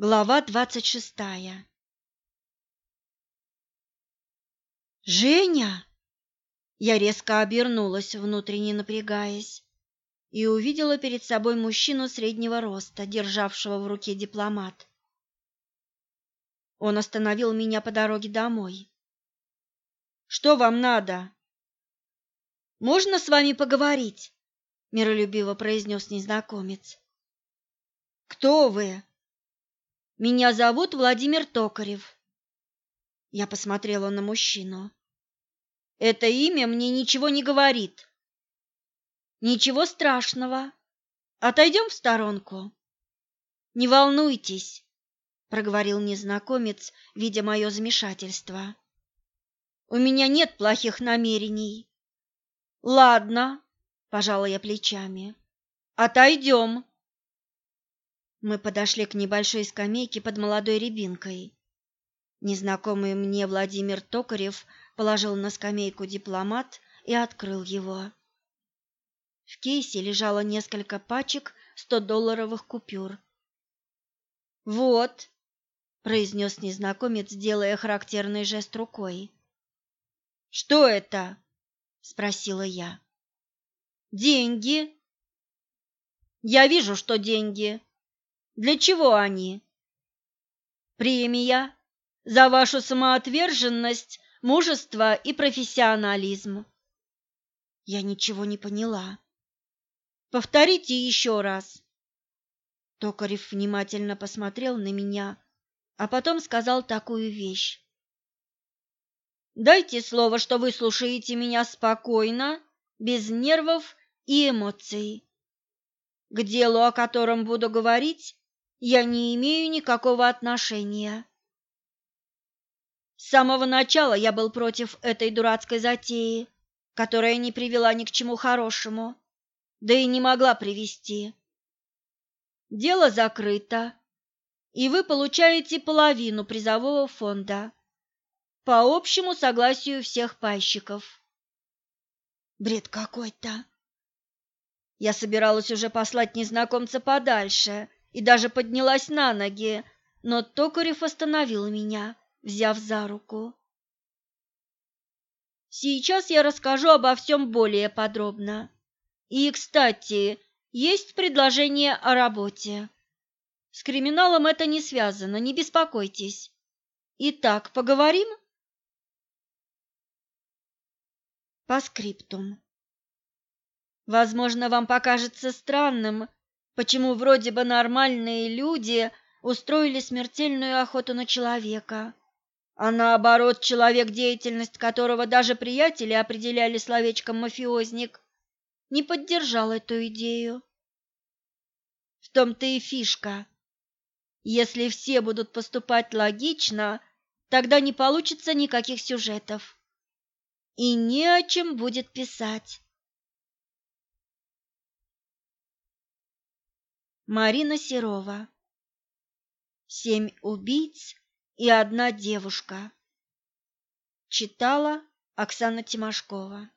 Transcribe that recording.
Глава двадцать шестая «Женя!» Я резко обернулась, внутренне напрягаясь, и увидела перед собой мужчину среднего роста, державшего в руке дипломат. Он остановил меня по дороге домой. «Что вам надо?» «Можно с вами поговорить?» — миролюбиво произнес незнакомец. «Кто вы?» Меня зовут Владимир Токарев. Я посмотрела на мужчину. Это имя мне ничего не говорит. Ничего страшного. Отойдем в сторонку. Не волнуйтесь, проговорил незнакомец, видя мое замешательство. У меня нет плохих намерений. Ладно, пожала я плечами. Отойдем. Мы подошли к небольшой скамейке под молодой рябинкой. Незнакомый мне Владимир Токарев положил на скамейку дипломат и открыл его. В кейсе лежало несколько пачек 100-долларовых купюр. «Вот», — произнес незнакомец, делая характерный жест рукой. «Что это?» — спросила я. «Деньги». «Я вижу, что деньги», для чего они? Премия за вашу самоотверженность, мужество и профессионализм. Я ничего не поняла. Повторите еще раз. Токарев внимательно посмотрел на меня, а потом сказал такую вещь. Дайте слово, что вы слушаете меня спокойно, без нервов и эмоций. К делу, о котором буду говорить, я не имею никакого отношения. С самого начала я был против этой дурацкой затеи, которая не привела ни к чему хорошему, да и не могла привести. Дело закрыто, и вы получаете половину призового фонда по общему согласию всех пайщиков. Бред какой-то. Я собиралась уже послать незнакомца подальше и даже поднялась на ноги, но Токарев остановил меня, взяв за руку. Сейчас я расскажу обо всем более подробно. И, кстати, есть предложение о работе. С криминалом это не связано, не беспокойтесь. Итак, поговорим? По скриптум. Возможно, вам покажется странным, Почему вроде бы нормальные люди устроили смертельную охоту на человека, а наоборот человек, деятельность которого даже приятели определяли словечком «мафиозник», не поддержал эту идею. В том-то и фишка. Если все будут поступать логично, тогда не получится никаких сюжетов. И не о чем будет писать. Марина Серова. Семь убийц и одна девушка. Читала Оксана Тимошкова.